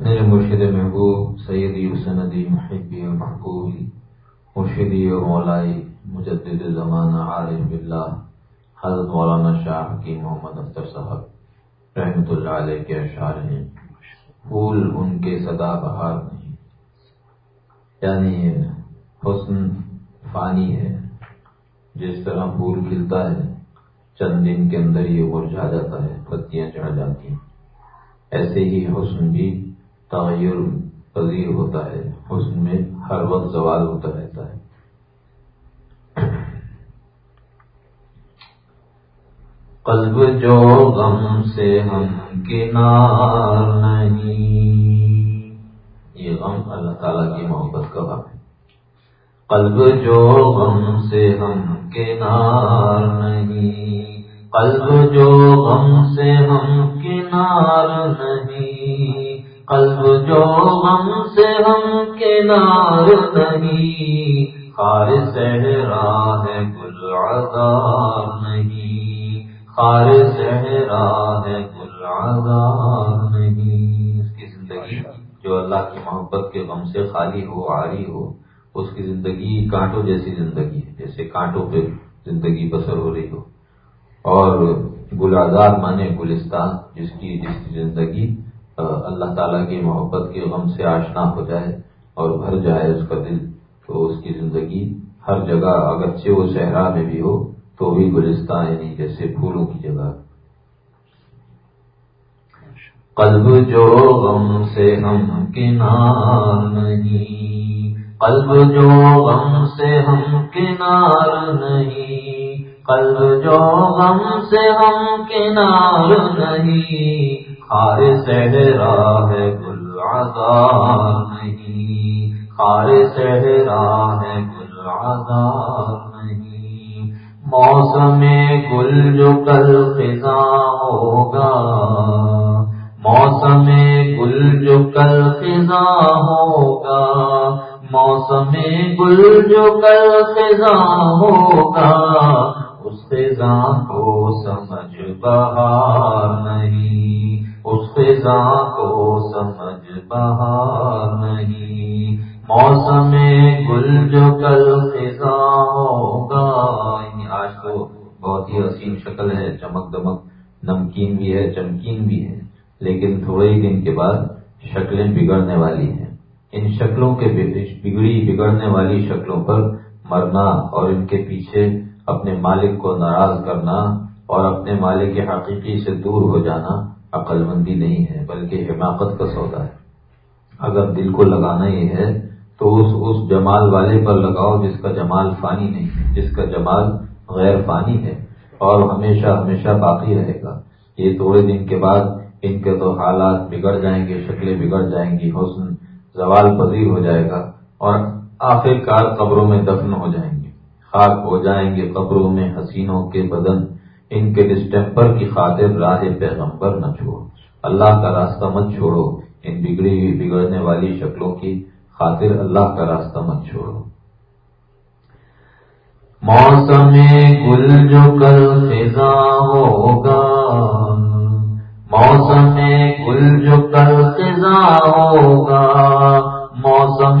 میرے مرشد محبوب، سیدی سندی محبی محبوبی مرشدی اور مولائی مجدد زمانہ عارف باللہ، حضرت مولانا شاہ کی محمد اختر صاحب رحمۃ اللہ علیہ کے اشعار ہیں۔ پھول ان کے صدا بہار نہیں۔ یعنی حسن فانی ہے۔ جس طرح پھول کھلتا ہے، چند دن کے اندر یہ مرجھا جاتا ہے، پتیاں چڑھ جاتی ہیں۔ ایسے ہی حسن بھی تغیر پذیر ہوتا ہے حسن میں ہر وقت زوال ہوتا رہتا ہے۔ قلب جو غم سے ہم کنار نہیں، یہ غم اللہ تعالیٰ کی محبت کا غم ہے۔ قلب جو غم سے ہم کنار نہیں، قلب جو غم سے ہم کنار نہیں قلب جو غم سے ہم کنار نہیں خار صحرا ہے گل عذار نہیں۔ خار صحرا ہے گل عذار نہیں۔ اس کی زندگی جو اللہ کی محبت کے غم سے خالی ہو آری ہو اس کی زندگی کانٹوں جیسی زندگی ہے جیسے کانٹوں پہ زندگی بسر ہو رہی ہو۔ اور گل آزاد مانے گلستان جس کی جس کی زندگی اللہ تعالیٰ کی محبت کے غم سے آشنا ہو جائے اور بھر جائے اس کا دل، تو اس کی زندگی ہر جگہ اگرچہ وہ صحرا میں بھی ہو، تو بھی گلستان یعنی جیسے پھولوں کی جگہ۔ قلب جو غم سے ہم کنار نہیں، قلب جو غم سے ہم کنار نہیں، قلب جو غم سے ہم کنار نہیں۔ خار صحرا ہے گل عذار نہیں خار صحرا ہے گل عذار نہیں۔ موسم گل جو کل خزاں ہوگا، موسم گل جو کل خزاں ہوگا، موسم گل جو کل خزاں ہوگا، اس خزاں کو سمجھ بہار نہیں۔ اس فضا کو سمجھ بہار نہیں۔ موسم گل جو کل فضا ہوگا۔ یعنی آج تو بہت ہی حسین شکل ہے، چمک دمک۔ نمکین بھی ہے، چمکین بھی ہے۔ لیکن تھوڑے ہی دن کے بعد شکلیں بگڑنے والی ہیں۔ ان شکلوں کے بگڑی بگڑنے والی شکلوں پر مرنا اور ان کے پیچھے اپنے مالک کو ناراض کرنا اور اپنے مالک کے حقیقی سے دور ہو جانا عقل مندی نہیں ہے، بلکہ حماقت کا سودا ہے۔ اگر دل کو لگانا ہی ہے، تو اس اس جمال والے پر لگاؤ جس کا جمال فانی نہیں جس کا جمال غیر فانی ہے۔ اور ہمیشہ ہمیشہ باقی رہے گا۔ یہ تھوڑے دن کے بعد ان کے تو حالات بگڑ جائیں گے، شکلیں بگڑ جائیں گی، حسن زوال پذیر ہو جائے گا اور آخر کار قبروں میں دفن ہو جائیں گے۔ خاک ہو جائیں گے قبروں میں حسینوں کے بدن۔ ان کے ڈسٹمپر کی خاطر راہ پیغمبر نہ چھوڑو۔ اللہ کا راستہ مت چھوڑو۔ ان بگڑی ہوئی، بگڑنے والی شکلوں کی خاطر اللہ کا راستہ مت چھوڑو۔ موسم گل جو کل خزاں ہوگا۔ موسم گل جو کل خزاں ہوگا۔ موسم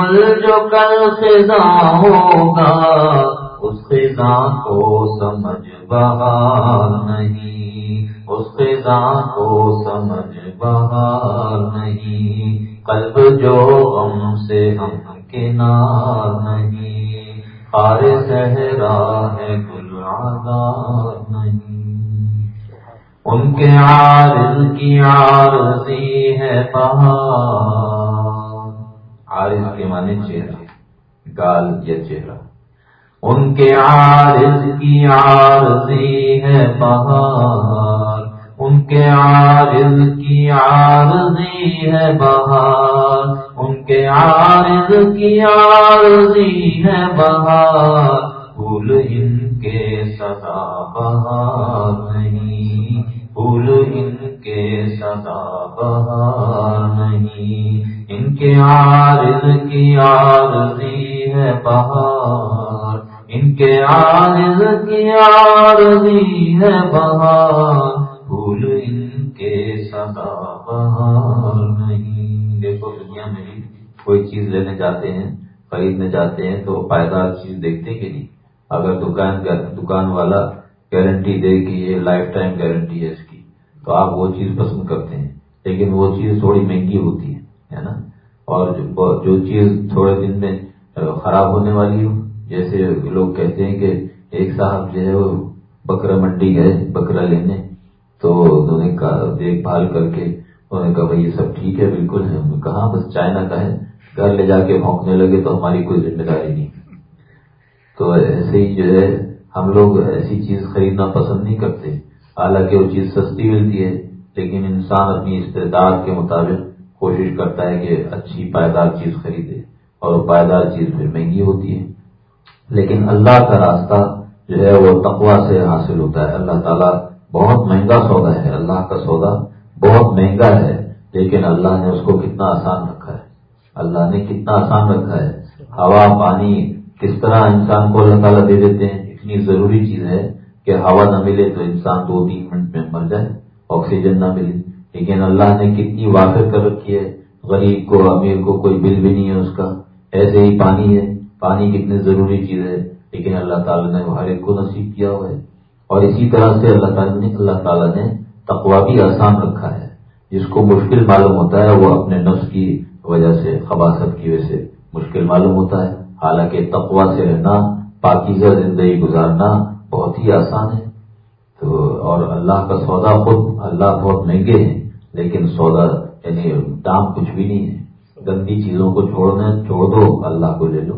گل جو کل خزاں ہوگا۔ اس خزاں کو سمجھ بہار نہیں اس خزاں کو سمجھ بہار نہیں، قلب جو غم سے ہم کنار نہیں ہار صحرا ہے گل آزار نہیں۔ ان کے عارض کی عارضی ہے بہار عارض کے معنی چہرہ، گال یا چہرہ۔ ان کے عارض کی عارضی ہے بہار۔ ان کے عارض کی عارضی ہے بہار۔ ان کے عارض کی عارضی ہے بہار۔ پھول ان کے سدا بہار نہیں۔ پھول ان کے سدا بہار نہیں۔ ان کے عارض کی عارضی ہے بہار۔ ان کے عارض کی عارضی ہے بہار، پھول ان کے سدا بہار نہیں۔ دیکھو دنیا میں بھی کوئی چیز لینے جاتے ہیں، خریدنے جاتے ہیں تو پائیدار چیز دیکھتے کہ نہیں۔ اگر دکان دکان والا گارنٹی دے کہ یہ لائف ٹائم گارنٹی ہے اس کی، تو آپ وہ چیز پسند کرتے ہیں۔ لیکن وہ چیز تھوڑی مہنگی ہوتی ہے نا؟ اور جو چیز تھوڑے دن میں خراب ہونے والی ہو جیسے لوگ کہتے ہیں کہ ایک صاحب جو ہے وہ بکرا منڈی گئے، بکرا لینے، تو انہوں نے دیکھ بھال کر کے انہوں نے کہا، بھائی، یہ سب ٹھیک ہے، بالکل ہے۔ کہاں بس چائنا کا ہے۔ گھر لے جا کے بھونکنے لگے تو ہماری کوئی ذمہ داری نہیں۔ تو ایسے ہی جو ہے، ہم لوگ ایسی چیز خریدنا پسند نہیں کرتے۔ حالانکہ وہ چیز سستی ملتی ہے، لیکن انسان اپنی استعداد کے مطابق کوشش کرتا ہے کہ اچھی پائیدار چیز خریدے اور وہ پائیدار چیز پھر مہنگی ہوتی ہے۔ لیکن اللہ کا راستہ جو ہے وہ تقوا سے حاصل ہوتا ہے۔ اللہ تعالیٰ بہت مہنگا سودا ہے۔ اللہ کا سودا بہت مہنگا ہے، لیکن اللہ نے اس کو کتنا آسان رکھا ہے۔ اللہ نے کتنا آسان رکھا ہے۔ ہوا، پانی کس طرح انسان کو اللہ تعالیٰ دے دیتے ہیں؟ اتنی ضروری چیز ہے کہ ہوا نہ ملے تو انسان دو تین منٹ میں مر جائے، آکسیجن نہ ملے۔ لیکن اللہ نے کتنی واقع کر رکھی ہے۔ غریب کو، امیر کو کوئی بل بھی نہیں ہے اس کا۔ ایسے ہی پانی ہے۔ پانی کتنی ضروری چیز ہے، لیکن اللہ تعالیٰ نے ہر ایک کو نصیب کیا ہوا ہے۔ اور اسی طرح سے اللہ تعالیٰ نے، اللہ تعالیٰ نے تقوا بھی آسان رکھا ہے۔ جس کو مشکل معلوم ہوتا ہے، وہ اپنے نفس کی وجہ سے خباصت کی وجہ سے مشکل معلوم ہوتا ہے۔ حالانکہ تقوا سے رہنا، پاکیزہ زندگی گزارنا بہت ہی آسان ہے۔ تو، اور اللہ کا سودا خود، اللہ بہت مہنگے ہیں، لیکن سودا یعنی دام کچھ بھی نہیں ہے۔ گندی چیزوں کو چھوڑنا، چھوڑ دو، اللہ کو لے لو۔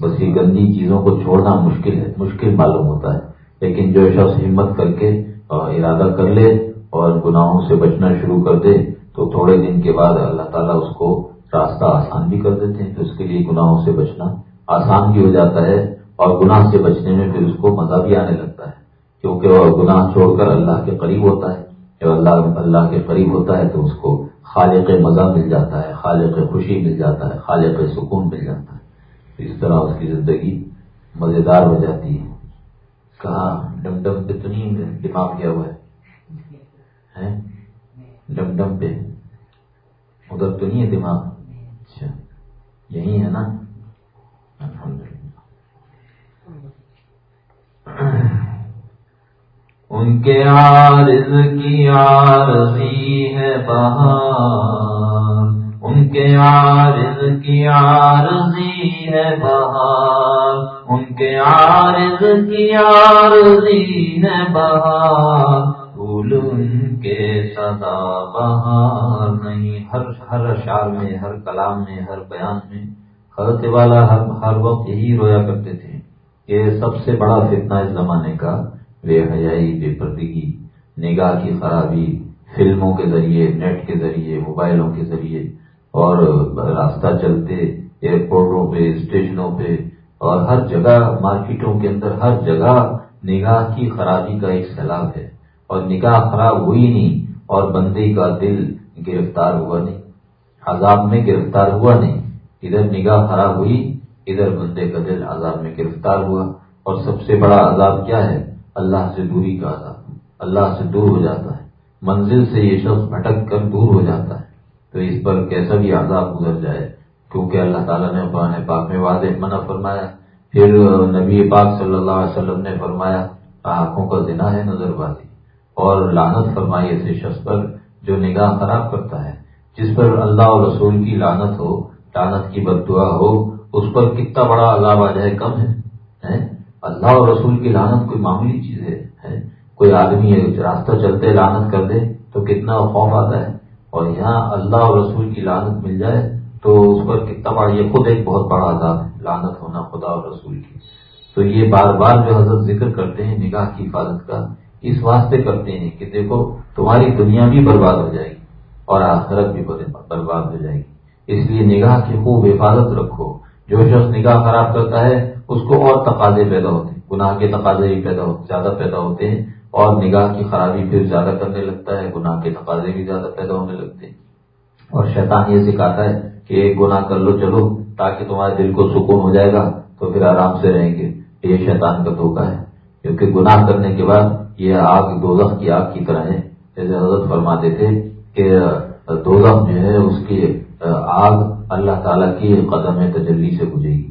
بس یہ گندی چیزوں کو چھوڑنا مشکل ہے، مشکل معلوم ہوتا ہے۔ لیکن جو شخص ہمت کر کے ارادہ کر لے اور گناہوں سے بچنا شروع کر دے، تو تھوڑے دن کے بعد اللہ تعالیٰ اس کو راستہ آسان بھی کر دیتے ہیں۔ تو اس کے لیے گناہوں سے بچنا آسان بھی ہو جاتا ہے اور گناہ سے بچنے میں پھر اس کو مزہ بھی آنے لگتا ہے۔ کیونکہ وہ گناہ چھوڑ کر اللہ کے قریب ہوتا ہے۔ جب اللہ اللہ کے قریب ہوتا ہے تو اس کو خالق مزہ مل جاتا ہے، خالق خوشی مل جاتا ہے، خالق سکون مل جاتا ہے۔ اس طرح اس کی زندگی مزیدار ہو جاتی ہے۔ کہاں ڈم ڈم پہ تو نہیں دماغ کیا ہوا ہے؟ ڈم ڈم پہ ادھر تو نہیں ہے دماغ؟ اچھا یہی ہے نا؟ ان کے عارض کی عارضی ہے بہار۔ ان کے عارض کی عارضی ہے بہار ان کے عارض کی عارضی ہے بہار پھول ان کے سدا بہار نہیں ہر ہر اشعار میں ہر کلام میں ہر بیان میں حضرت والا ہر ہر وقت یہی رویا کرتے تھے کہ سب سے بڑا فتنہ اس زمانے کا بے حیائی بے پردگی نگاہ کی خرابی فلموں کے ذریعے نیٹ کے ذریعے موبائلوں کے ذریعے اور راستہ چلتے ایئرپورٹوں پہ، اسٹیشنوں پہ، اور ہر جگہ، مارکیٹوں کے اندر ہر جگہ نگاہ کی خرابی کا ایک سیلاب ہے۔ اور نگاہ خراب ہوئی نہیں اور بندے کا دل گرفتار ہوا نہیں، عذاب میں گرفتار ہوا نہیں۔ ادھر نگاہ خراب ہوئی، ادھر بندے کا دل عذاب میں گرفتار ہوا۔ اور سب سے بڑا عذاب کیا ہے؟ اللہ سے دوری کا عذاب۔ اللہ سے دور ہو جاتا ہے۔ منزل سے یہ شخص بھٹک کر دور ہو جاتا ہے۔ تو اس پر کیسا بھی عذاب گزر جائے، کیونکہ اللہ تعالیٰ نے قرآن پاک میں واضح منع فرمایا۔ پھر نبی پاک صلی اللہ علیہ وسلم نے فرمایا، آنکھوں کا دنا ہے نظر بازی اور لانت فرمائی ایسے شخص پر جو نگاہ خراب کرتا ہے۔ جس پر اللہ اور رسول کی لانت ہو لانت کی بد دعا ہو، اس پر کتنا بڑا عذاب آ جائے، کم ہے اللہ اور رسول کی لانت کوئی معمولی چیز ہے کوئی آدمی راستہ چلتے لانت کر دے تو کتنا خوف آتا ہے۔ اور یہاں اللہ اور رسول کی لانت مل جائے تو اس پر کتنا بڑا یہ خود ایک بہت بڑا عذاب ہے لانت ہونا خدا اور رسول کی۔ تو یہ بار بار جو حضرت ذکر کرتے ہیں نگاہ کی حفاظت کا، اس واسطے کرتے ہیں کہ دیکھو تمہاری دنیا بھی برباد ہو جائے گی اور آخرت بھی برباد ہو جائے گی۔ اس لیے نگاہ کی خوب حفاظت رکھو۔ جو شخص نگاہ خراب کرتا ہے، اس کو اور تقاضے پیدا ہوتے ہیں۔ گناہ کے تقاضے بھی پیدا ہوتے زیادہ پیدا ہوتے ہیں۔ اور نگاہ کی خرابی پھر زیادہ کرنے لگتا ہے، گناہ کے تقاضے بھی زیادہ پیدا ہونے لگتے ہیں۔ اور شیطان یہ سکھاتا ہے کہ ایک گناہ کر لو چلو، تاکہ تمہارے دل کو سکون ہو جائے گا، تو پھر آرام سے رہیں گے۔ یہ شیطان کا دھوکہ ہے۔ کیونکہ گناہ کرنے کے بعد یہ آگ، دوزخ کی آگ کی طرح ہے۔ جیسے حضرت فرماتے تھے کہ دوزم جو ہے، اس کی آگ اللہ تعالیٰ کی قدم تجلی سے بجے گی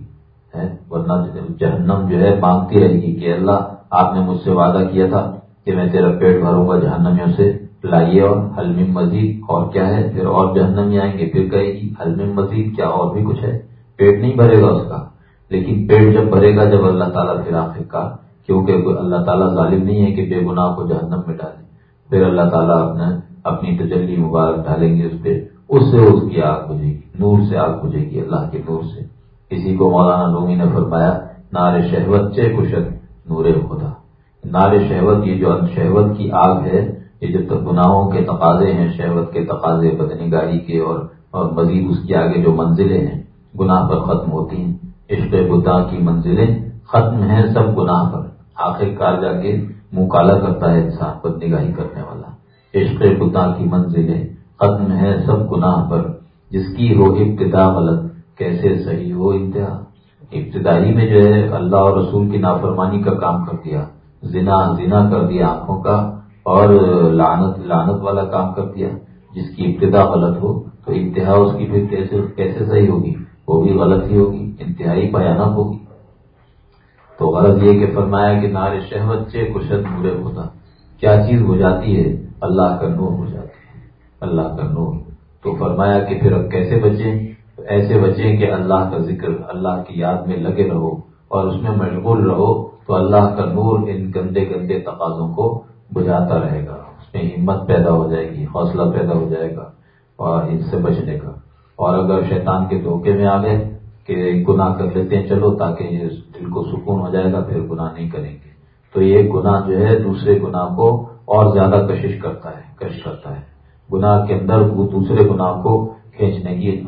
ورنہ جہنم جو ہے، مانگتی رہے گی کہ اللہ آپ نے مجھ سے وعدہ کیا تھا۔ کہ میں تیرا پیٹ بھروں گا جہنمیوں سے، لائیے اور حلم مزید اور کیا ہے؟ پھر اور جہنمی آئیں گے، پھر کہے گی حلم مزید کیا اور بھی کچھ ہے؟ پیٹ نہیں بھرے گا اس کا۔ لیکن پیٹ جب بھرے گا، جب اللہ تعالیٰ پھر آخر کا، کیونکہ اللہ تعالیٰ ظالم نہیں ہے کہ بے گناہ کو جہنم میں ڈالے۔ پھر اللہ تعالیٰ اپنے اپنی تجلی مبارک ڈالیں گے اس پہ۔ اس سے اس کی آگ بجے گی، نور سے آگ بجے گی، اللہ کے نور سے۔ کسی کو مولانا لومی نے فرمایا، نار شہوت چے کشت نور خدا۔ نار شہوت، یہ جو شہوت کی آگ ہے، یہ جو گناہوں کے تقاضے ہیں، شہوت کے تقاضے بدنگاہی کے اور اور مزید اس کے آگے جو منزلیں ہیں، گناہ پر ختم ہوتی ہیں، عشق بدا کی منزلیں، ختم ہیں سب گناہ پر۔ آخر کار جا کے منہ کالا کرتا ہے انسان بد نگاہی کرنے والا۔ عشق بدا کی منزلیں، ختم ہے سب گناہ پر۔ جس کی ہو ابتدا غلط، کیسے صحیح ہو انتہا؟ ابتدائی میں جو ہے، اللہ اور رسول کی نافرمانی کا کام کر دیا۔ زنا زنا کر دیا آنکھوں کا اور لانت لانت والا کام کر دیا۔ جس کی ابتدا غلط ہو تو انتہا اس کی پھر کیسے کیسے صحیح ہوگی؟ وہ بھی غلط ہی ہوگی، انتہائی بیانہ ہوگی۔ تو غلط یہ کہ فرمایا کہ نار شہوت سے کشت برے ہوتا کیا چیز ہو جاتی ہے؟ اللہ کا نور ہو جاتی ہے۔ اللہ کا نور۔ تو فرمایا کہ پھر اب کیسے بچیں ایسے بچیں کہ اللہ کا ذکر اللہ کی یاد میں لگے رہو اور اس میں مشغول رہو۔ تو اللہ کا نور ان گندے گندے تقاضوں کو بجھاتا رہے گا۔ اس میں ہمت پیدا ہو جائے گی، حوصلہ پیدا ہو جائے گا اور ان سے بچنے کا۔ اور اگر شیطان کے دھوکے میں آ گئے کہ گناہ کر لیتے ہیں، چلو تاکہ یہ دل کو سکون ہو جائے گا، پھر گناہ نہیں کریں گے۔ تو یہ گناہ جو ہے، دوسرے گناہ کو اور زیادہ کشش کرتا ہے کش کرتا ہے۔ گناہ کے اندر وہ دوسرے گناہ کو کھینچنے کی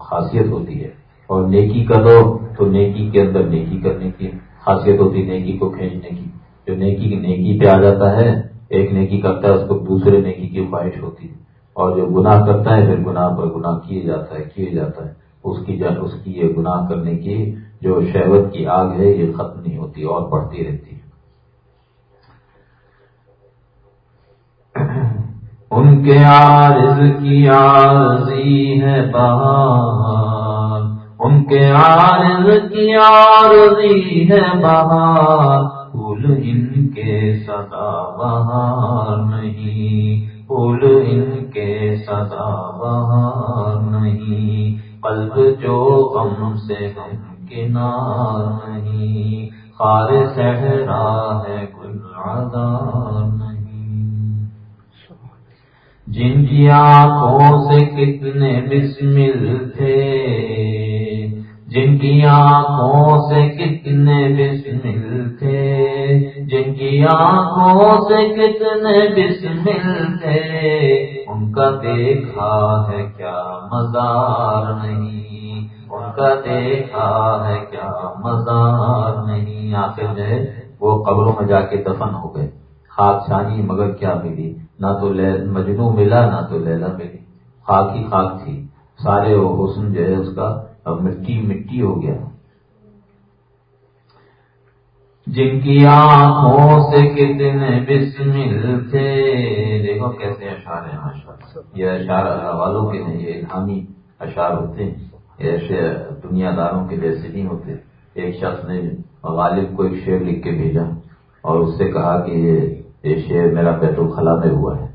خاصیت ہوتی ہے۔ اور نیکی کرو تو نیکی کے اندر نیکی کرنے کی خاصیت ہوتی ہے نیکی کو کھینچنے کی۔ جو نیکی نیکی پہ آ جاتا ہے، ایک نیکی کرتا ہے، اس کو دوسرے نیکی کی خواہش ہوتی ہے۔ اور جو گناہ کرتا ہے، پھر گناہ پر گناہ کیے جاتا ہے، کیے جاتا ہے۔ اس کی اس کی یہ گناہ کرنے کی جو شہوت کی آگ ہے، یہ ختم نہیں ہوتی، اور بڑھتی رہتی ہے۔ ان کے عارض کی عارضی ہے بہار ان کے عارض کی عارضی ہے بہار۔ پھول ان کے سدا بہار نہیں۔ پھول ان کے سدا بہار نہیں۔ قلب جو غم سے ہم کنار نہیں۔ خار صحرا ہے گل عذار نہیں۔ جن کی آنکھوں سے کتنے بسمل تھے جن کی آنکھوں سے کتنے بسمل تھے جن کی آنکھوں سے کتنے بسمل تھے ان کا دیکھا ہے کیا مزار نہیں ان کا دیکھا ہے کیا مزار نہیں آخر جو ہے وہ قبروں میں جا کے دفن ہو گئے خاک چھانی مگر کیا ملی نہ تو مجنو ملا، نہ تو لیلا ملی۔ خاک ہی خاک تھی۔ سارے وہ حسن جو ہے اس کا اب مٹی مٹی ہو گیا۔ جن کی آنکھوں سے کتنے بسمل تھے۔ دیکھو کیسے اشار ہیں ماشاء یہ اشار والوں کے ہیں، یہ الہامی اشار ہوتے ہیں۔ یہ ایسے دنیا داروں کے جیسے نہیں ہوتے۔ ایک شخص نے غالب کو ایک شعر لکھ کے بھیجا اور اس سے کہا کہ یہ یہ شعر میرا بیت الخلا میں ہوا ہے۔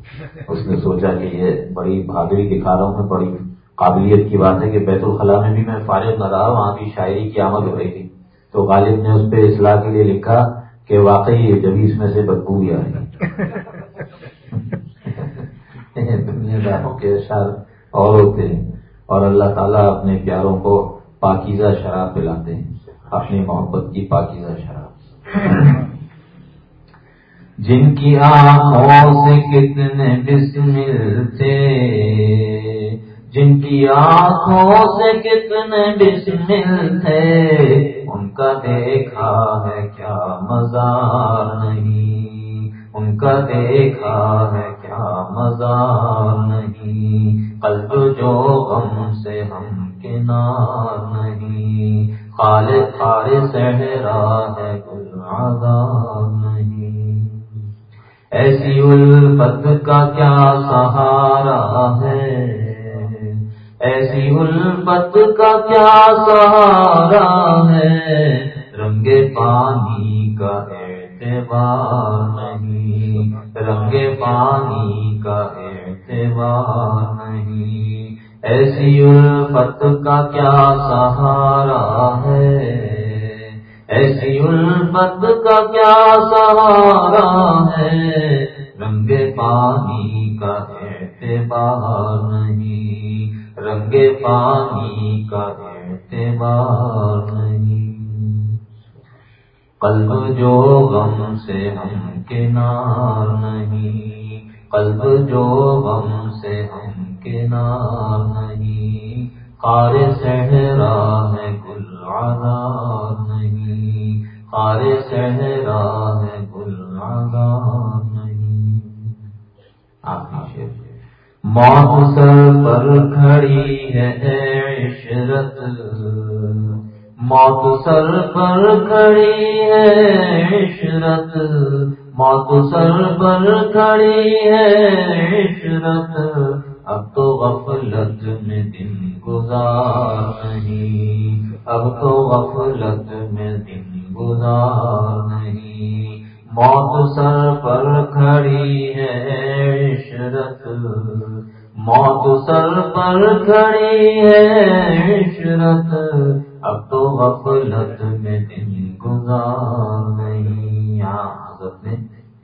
اس نے سوچا کہ یہ بڑی بہادری دکھا رہا ہوں میں، بڑی قابلیت کی بات ہے کہ بیت الخلا میں بھی میں فارغ نہ رہا وہاں بھی شاعری کی آمد ہو رہی تھی۔ تو غالب نے اس پہ اصلاح کے لیے لکھا کہ واقعی جبھی اس میں سے بدبو بھی آ رہی دنیا داروں کے اشار اور ہوتے ہیں اور اللہ تعالیٰ اپنے پیاروں کو پاکیزہ شراب پلاتے ہیں، اپنی محبت کی پاکیزہ شراب۔ جن کی آنکھوں سے کتنے بسمل تھے جن کی آنکھوں سے کتنے بسمل تھے ان کا دیکھا ہے کیا مزار نہیں، ان کا دیکھا ہے کیا مزار نہیں، قلب جو غم سے ہم کنار نہیں خالد خالد صحرا ہے گل نہیں۔ ایسی الفت کا کیا سہارا ہے؟ ایسی الفت کا کیا سہارا ہے؟ رنگ پانی کا اعتبار نہیں، رنگ پانی کا اعتبار نہیں۔ ایسی الفت کا کیا سہارا ہے؟ ایسی الفت کا کیا سہارا ہے، رنگ پانی کا اعتبار نہیں۔ رنگ پانی کا اعتبار نہیں۔ قلب جو غم سے ہم کنار نہیں۔ قلب جو غم سے ہم کنار نہیں۔ قار صحرا ہے گل عذار نہیں صحرا ہے گل عذار نہیں۔ آپ موت سر پر کھڑی ہے عشرت۔ موت سر پر کھڑی ہے عشرت۔ موت سر پر کھڑی ہے عشرت۔ اب تو غفلت میں دن گزار نہیں۔ اب تو غفلت میں دن گزار نہیں۔ موت سر پر کھڑی ہے عشرت۔ موت سر پر کھڑی ہے عشرت۔ اب تو غفلت میں دن گزار نہیں۔ یہاں حضرت نے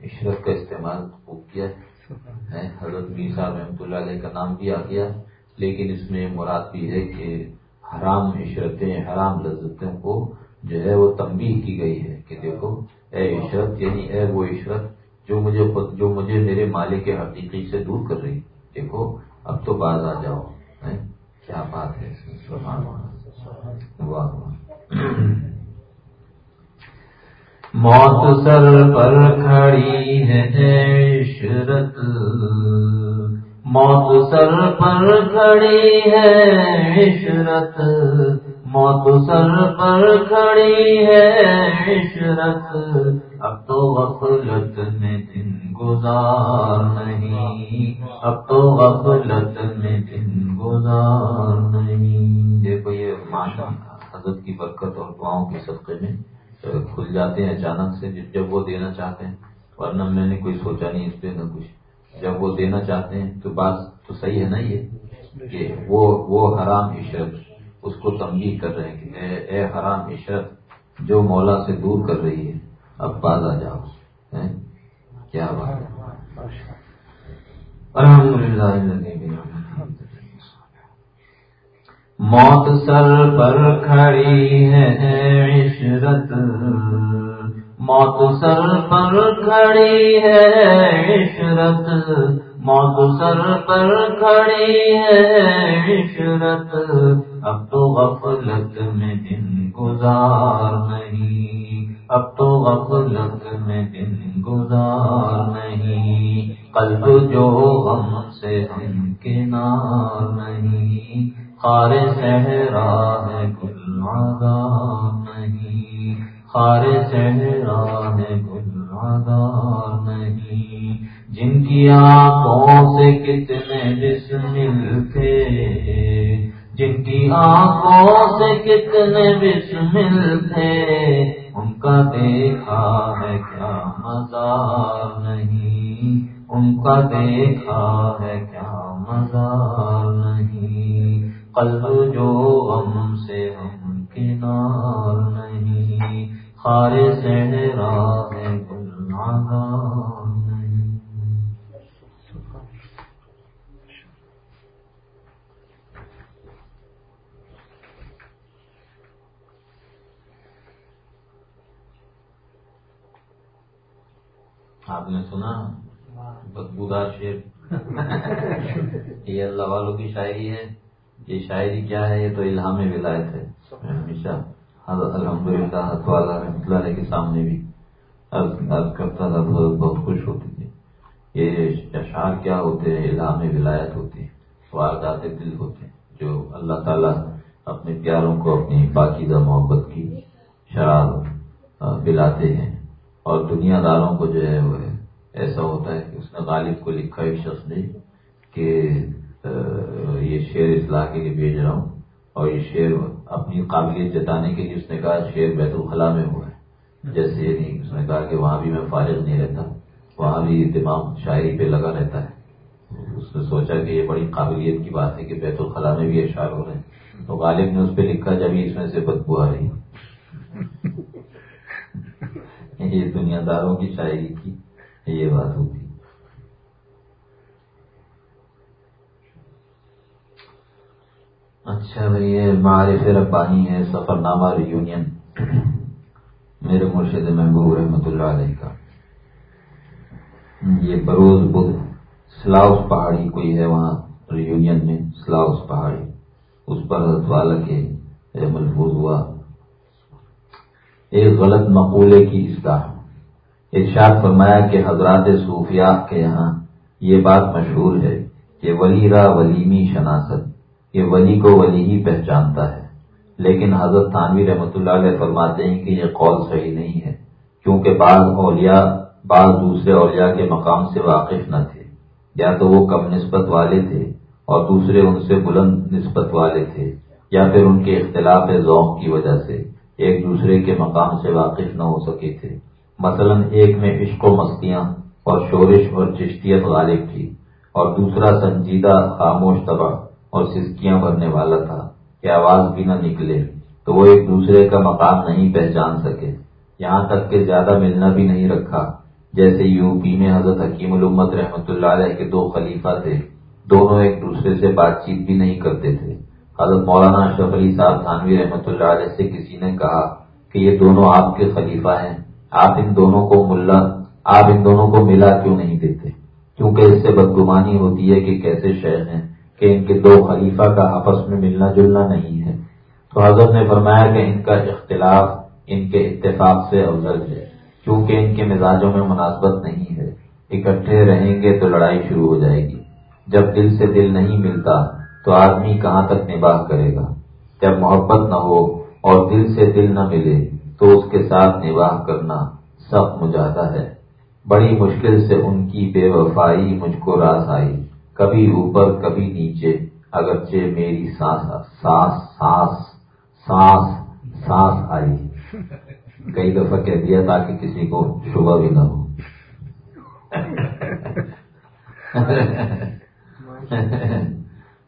عشرت کا استعمال خوب کیا ہے۔ حضرت میسا رحمۃ اللہ علیہ کا نام بھی آ گیا۔ لیکن اس میں مراد بھی ہے کہ حرام عشرتیں، حرام لذتوں کو جو ہے وہ تنبیہ کی گئی ہے کہ دیکھو، اے عشرت یعنی اے وہ عشرت جو مجھے خود، جو مجھے میرے مالک کے حقیقی سے دور کر رہی، دیکھو، اب تو باز آ جاؤ کیا بات ہے واہ موت سر پر کھڑی ہے عشرت۔ موت سر پر کھڑی ہے عشرت۔ موت سر پر کھڑی ہے عشرت۔ اب تو غفلت میں دن گزار نہیں۔ اب تو غفلت میں دن گزار نہیں۔ دیکھو یہ ماشا حضرت کی برکت اور دعاؤں کے صدقے میں کھل جاتے ہیں اچانک سے، جب وہ دینا چاہتے ہیں۔ ورنہ میں نے کوئی سوچا نہیں اس پہ، نہ کچھ۔ جب وہ دینا چاہتے ہیں تو بات تو صحیح ہے نا یہ، کہ وہ حرام عشرت۔ اس کو تنبیہ کر رہے ہیں کہ اے حرام عشرت جو مولا سے دور کر رہی ہے، اب باز آ جاؤ کیا بات ہے؟ الحمد للہ موت سر پر کھڑی ہے عشرت۔ موت سر پر کھڑی ہے، عشرت۔ موت سر پر کھڑی ہے، عشرت۔ اب تو غفلت میں دن گزار نہیں۔ اب تو غفلت میں دن گزار نہیں۔ قلب جو غم سے ہم کنار نہیں۔ خار صحرا ہے گل آدار نہیں۔ خار صحرا ہے گل آدار نہیں۔ جن کی آنکھوں سے کتنے بسمل تھے جن کی آنکھوں سے کتنے بسمل تھے ان کا دیکھا ہے کیا مزار نہیں؟ ان کا دیکھا ہے کیا مزار نہیں؟ قلب جو غم سے ہم کنار نہیں خار صحرا ہے گل نہیں آپ نے سنا بدبودار شیر یہ اللہ والوں کی شاعری ہے۔ یہ شاعری کیا ہے؟ یہ تو الہام ولایت ہے۔ میں ہمیشہ الحمد للہ والا رحمۃ اللہ علیہ کے سامنے بھی عرض کرتا تھا، بہت خوش ہوتی تھی۔ یہ اشعار کیا ہوتے ہیں؟ الہام ولایت ہوتی ہے واردات دل ہوتے ہیں۔ جو اللہ تعالیٰ اپنے پیاروں کو، اپنی باقیدہ محبت کی شراب پلاتے ہیں۔ اور دنیا داروں کو جو ہے وہ ایسا ہوتا ہے کہ اس نے غالب کو لکھا ایک شخص نے کہ یہ شعر اصلاح کے لیے بھیج رہا ہوں اور یہ شعر اپنی قابلیت جتانے کے لیے اس نے کہا شعر بیت الخلاء میں ہوا ہے۔ جیسے نہیں اس نے کہا کہ وہاں بھی میں فارغ نہیں رہتا، وہاں بھی دماغ شاعری پہ لگا رہتا ہے۔ اس نے سوچا کہ یہ بڑی قابلیت کی بات ہے کہ بیت الخلاء میں بھی اشعار ہو رہے ہیں۔ تو غالب نے اس پہ لکھا جب اس میں سے بدبو آ رہی یہ دنیا داروں کی شاعری کی یہ بات ہوتی۔ اچھا بھائی، یہ معارف ربانی ہے سفر نامہ ریونین میرے مرشد محبوب رحمۃ اللہ علیہ کا۔ یہ بروز بدھ سلاؤس پہاڑی کوئی ہے وہاں ریونین میں سلاؤس پہاڑی۔ اس پر حضرت والا کے محفوظ ہوا۔ ایک غلط مقولے کی اصلاح۔ ارشاد فرمایا کہ حضرات صوفیات کے یہاں یہ بات مشہور ہے کہ ولی را ولیمی شناست، یہ ولی کو ولی ہی پہچانتا ہے۔ لیکن حضرت تھانوی رحمۃ اللہ علیہ فرماتے ہیں کہ یہ قول صحیح نہیں ہے، کیونکہ بعض اولیاء بعض دوسرے اولیاء کے مقام سے واقف نہ تھے۔ یا تو وہ کم نسبت والے تھے اور دوسرے ان سے بلند نسبت والے تھے، یا پھر ان کے اختلاف ذوق کی وجہ سے۔ ایک دوسرے کے مقام سے واقف نہ ہو سکے تھے۔ مثلا ایک میں عشق و مستیاں اور شورش اور چشتیت غالب تھی اور دوسرا سنجیدہ، خاموش تباہ اور سسکیاں بھرنے والا تھا۔ کہ آواز بھی نہ نکلے تو وہ ایک دوسرے کا مقام نہیں پہچان سکے۔ یہاں تک کہ زیادہ ملنا بھی نہیں رکھا۔ جیسے یو پی میں حضرت حکیم الامت رحمۃ اللہ علیہ کے دو خلیفہ تھے، دونوں ایک دوسرے سے بات چیت بھی نہیں کرتے تھے۔ حضرت مولانا اشرف علی صاحب تھانوی رحمۃ اللہ علیہ سے کسی نے کہا کہ یہ دونوں آپ کے خلیفہ ہیں۔ آپ ان دونوں کو ملا، آپ ان دونوں کو ملا کیوں نہیں دیتے؟ کیونکہ اس سے بدگمانی ہوتی ہے کہ کیسے شہر ہیں کہ ان کے دو خلیفہ کا آپس میں ملنا جلنا نہیں ہے۔ تو حضرت نے فرمایا کہ ان کا اختلاف ان کے اتفاق سے افضل ہے، کیونکہ ان کے مزاجوں میں مناسبت نہیں ہے۔ اکٹھے رہیں گے تو لڑائی شروع ہو جائے گی۔ جب دل سے دل نہیں ملتا تو آدمی کہاں تک نباہ کرے گا؟ جب محبت نہ ہو اور دل سے دل نہ ملے تو اس کے ساتھ نباہ کرنا سخت مجاہدہ ہے۔ بڑی مشکل سے ان کی بے وفائی مجھ کو راس آئی۔ کبھی اوپر، کبھی نیچے، اگرچہ میری سانس سانس سانس سانس سانس آئی۔ کئی دفعہ کہہ دیا تاکہ کسی کو شبہ بھی نہ ہو۔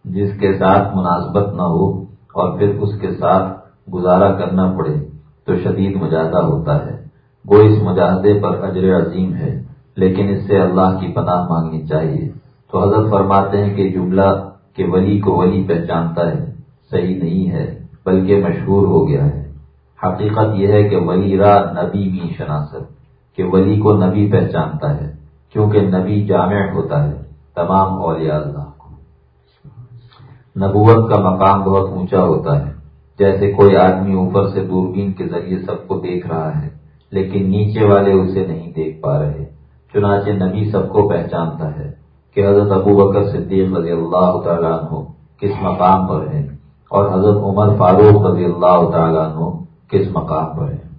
جس کے ساتھ مناسبت نہ ہو اور پھر اس کے ساتھ گزارا کرنا پڑے تو شدید مجاہدہ ہوتا ہے۔ وہ اس مجاہدے پر اجر عظیم ہے، لیکن اس سے اللہ کی پناہ مانگنی چاہیے۔ تو حضرت فرماتے ہیں کہ جملہ کہ ولی کو ولی پہچانتا ہے، صحیح نہیں ہے، بلکہ مشہور ہو گیا ہے۔ حقیقت یہ ہے کہ ولی را نبی بھی شناست کہ ولی کو نبی پہچانتا ہے، کیونکہ نبی جامع ہوتا ہے، تمام اولیاء اللہ۔ نبوت کا مقام بہت اونچا ہوتا ہے۔ جیسے کوئی آدمی اوپر سے دوربین کے ذریعے سب کو دیکھ رہا ہے، لیکن نیچے والے اسے نہیں دیکھ پا رہے۔ چنانچہ نبی سب کو پہچانتا ہے کہ حضرت ابو بکر صدیق رضی اللہ تعالیٰ عنہ کس مقام پر ہیں اور حضرت عمر فاروق رضی اللہ تعالیٰ عنہ کس مقام پر ہیں۔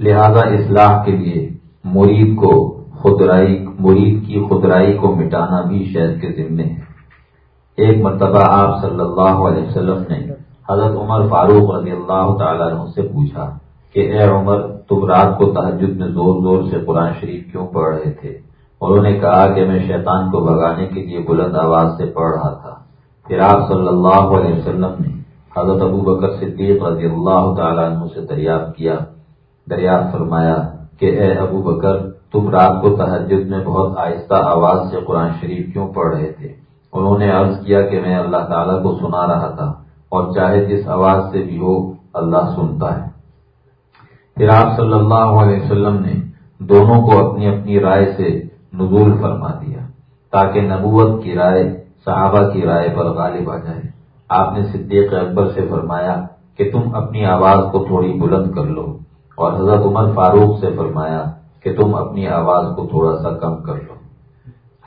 لہذا اصلاح کے لیے مرید کو خدرائی مرید کی خدرائی کو مٹانا بھی شہر کے ذمے ہے۔ ایک مرتبہ آپ صلی اللہ علیہ وسلم نے حضرت عمر فاروق رضی اللہ تعالیٰ عنہ سے پوچھا کہ اے عمر، تم رات کو تحجد میں زور زور سے قرآن شریف کیوں پڑھ رہے تھے؟ انہوں نے کہا کہ میں شیطان کو بھگانے کے لیے بلند آواز سے پڑھ رہا تھا۔ پھر آپ صلی اللہ علیہ وسلم نے حضرت ابو بکر صدیق رضی اللہ تعالیٰ عنہ سے دریافت کیا۔ دریافت فرمایا کہ اے ابو بکر، تم رات کو تحجد میں بہت آہستہ آواز سے قرآن شریف کیوں پڑھ رہے تھے؟ انہوں نے عرض کیا کہ میں اللہ تعالیٰ کو سنا رہا تھا اور چاہے جس آواز سے بھی ہو، اللہ سنتا ہے۔ پھر آپ صلی اللہ علیہ وسلم نے دونوں کو اپنی اپنی رائے سے نزول فرما دیا تاکہ نبوت کی رائے، صحابہ کی رائے پر غالب آ جائے۔ آپ نے صدیق اکبر سے فرمایا کہ تم اپنی آواز کو تھوڑی بلند کر لو اور حضرت عمر فاروق سے فرمایا کہ تم اپنی آواز کو تھوڑا سا کم کر لو۔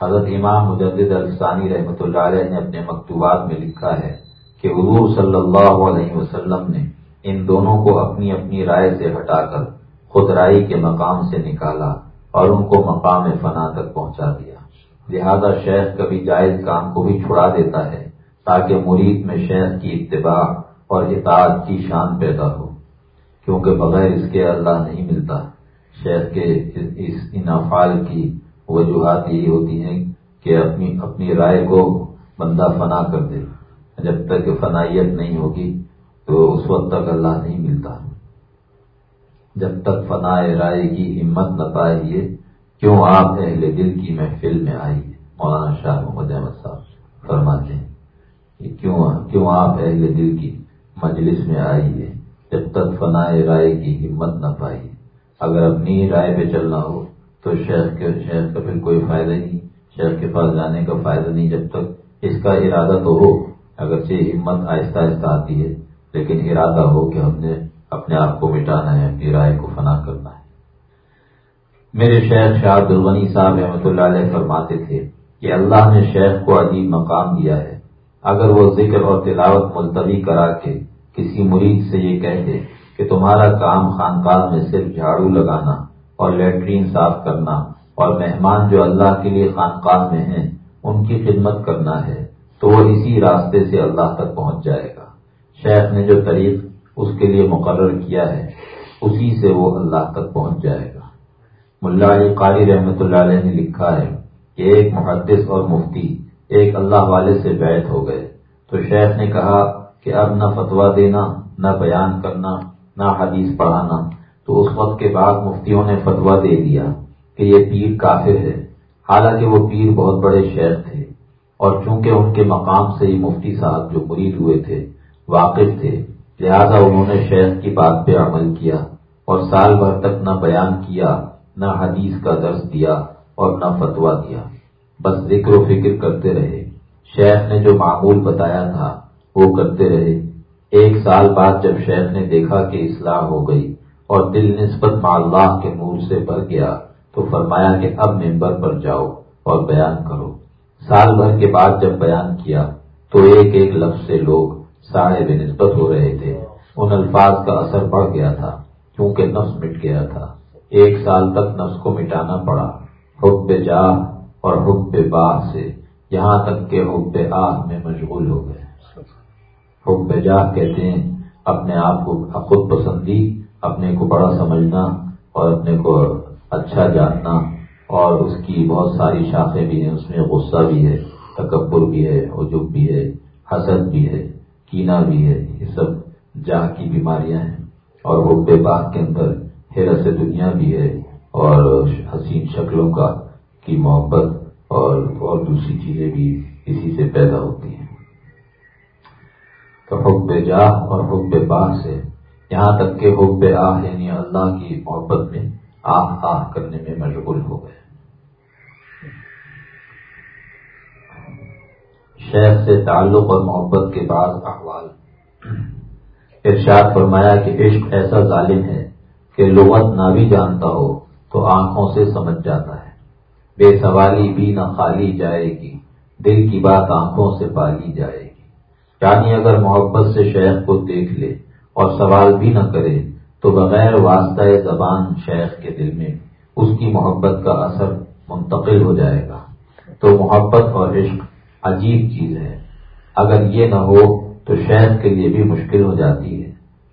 حضرت امام مجدد السانی رحمۃ اللہ علیہ نے اپنے مکتوبات میں لکھا ہے کہ حضور صلی اللہ علیہ وسلم نے ان دونوں کو اپنی اپنی رائے سے ہٹا کر خود رائی کے مقام سے نکالا اور ان کو مقام فنا تک پہنچا دیا۔ لہذا شیخ کبھی جائز کام کو بھی چھڑا دیتا ہے تاکہ مرید میں شیخ کی اتباع اور اطاعت کی شان پیدا ہو۔ کیونکہ بغیر اس کے اللہ نہیں ملتا، شیخ کے اس ان کی وجوہات یہی ہوتی ہیں کہ اپنی اپنی رائے کو بندہ فنا کر دے۔ جب تک فنائیت نہیں ہوگی تو اس وقت تک اللہ نہیں ملتا۔ جب تک فنا رائے کی ہمت نہ پائیے کیوں آپ اہل دل کی محفل میں آئیے مولانا شاہ محمد احمد صاحب فرماتے ہیں کیوں کیوں آپ اہل دل کی مجلس میں آئیے جب تک فنا رائے کی ہمت نہ پائیے اگر اپنی رائے پہ چلنا ہو تو شہر کے شہر کا پھر کوئی فائدہ نہیں۔ شہر کے پاس جانے کا فائدہ نہیں جب تک اس کا ارادہ تو ہو، اگرچہ ہمت آہستہ آہستہ آتی ہے، لیکن ارادہ ہو کہ ہم نے اپنے آپ کو مٹانا ہے، اپنی رائے کو فنا کرنا ہے۔ میرے شیخ شاہ الغنی صاحب رحمۃ اللہ علیہ فرماتے تھے کہ اللہ نے شیخ کو عجیب مقام دیا ہے۔ اگر وہ ذکر اور تلاوت ملتوی کرا کے کسی مرید سے یہ کہتے کہ تمہارا کام خانقاہ میں صرف جھاڑو لگانا اور لیٹرین صاف کرنا اور مہمان جو اللہ کے لیے خانقاہ میں ہیں، ان کی خدمت کرنا ہے، تو وہ اسی راستے سے اللہ تک پہنچ جائے گا۔ شیخ نے جو طریق اس کے لیے مقرر کیا ہے، اسی سے وہ اللہ تک پہنچ جائے گا۔ ملا علی قاری رحمۃ اللہ علیہ نے لکھا ہے کہ ایک محدث اور مفتی ایک اللہ والے سے بیت ہو گئے۔ تو شیخ نے کہا کہ اب نہ فتوا دینا، نہ بیان کرنا، نہ حدیث پڑھانا۔ تو اس وقت کے بعد مفتیوں نے فتوا دے دیا کہ یہ پیر کافر ہے۔ حالانکہ وہ پیر بہت بڑے شیخ تھے اور چونکہ ان کے مقام سے ہی مفتی صاحب جو مرید ہوئے تھے، واقف تھے، لہذا انہوں نے شیخ کی بات پہ عمل کیا اور سال بھر تک نہ بیان کیا، نہ حدیث کا درس دیا اور نہ فتوا دیا۔ بس ذکر و فکر کرتے رہے۔ شیخ نے جو معمول بتایا تھا، وہ کرتے رہے۔ ایک سال بعد جب شیخ نے دیکھا کہ اصلاح ہو گئی اور دل نسبت اللہ کے نور سے بھر گیا تو فرمایا کہ اب ممبر پر جاؤ اور بیان کرو۔ سال بھر کے بعد جب بیان کیا تو ایک ایک لفظ سے لوگ ساڑھے بے نسبت ہو رہے تھے۔ ان الفاظ کا اثر بڑھ گیا تھا کیونکہ نفس مٹ گیا تھا۔ ایک سال تک نفس کو مٹانا پڑا۔ حب جاہ اور حب باہ سے یہاں تک کہ حب آہ میں مشغول ہو گئے۔ حب جاہ کہتے ہیں، اپنے آپ کو خود پسندی اپنے کو بڑا سمجھنا اور اپنے کو اچھا جاننا اور اس کی بہت ساری شاخیں بھی ہیں، اس میں غصہ بھی ہے، تکبر بھی ہے، عجب بھی ہے، حسد بھی ہے کینا بھی ہے، یہ سب جاہ کی بیماریاں ہیں اور وہ بے باغ کے اندر حیرت دنیا بھی ہے اور حسین شکلوں کا کی محبت اور اور دوسری چیزیں بھی اسی سے پیدا ہوتی ہیں۔ تو حب جاہ اور حب باغ سے یہاں تک کہ حب آہ یعنی اللہ کی محبت میں آہ آہ کرنے میں مشغول ہو گئے۔ شہر سے تعلق اور محبت کے بعد احوال۔ ارشاد فرمایا کہ عشق ایسا ظالم ہے کہ لغت نہ بھی جانتا ہو تو آنکھوں سے سمجھ جاتا ہے۔ بے سوالی بھی نہ خالی جائے گی، دل کی بات آنکھوں سے پالی جائے گی۔ یعنی اگر محبت سے شیخ کو دیکھ لے اور سوال بھی نہ کرے تو بغیر واسطہ زبان شیخ کے دل میں اس کی محبت کا اثر منتقل ہو جائے گا۔ تو محبت اور عشق عجیب چیز ہے۔ اگر یہ نہ ہو تو شہد کے لیے بھی مشکل ہو جاتی ہے۔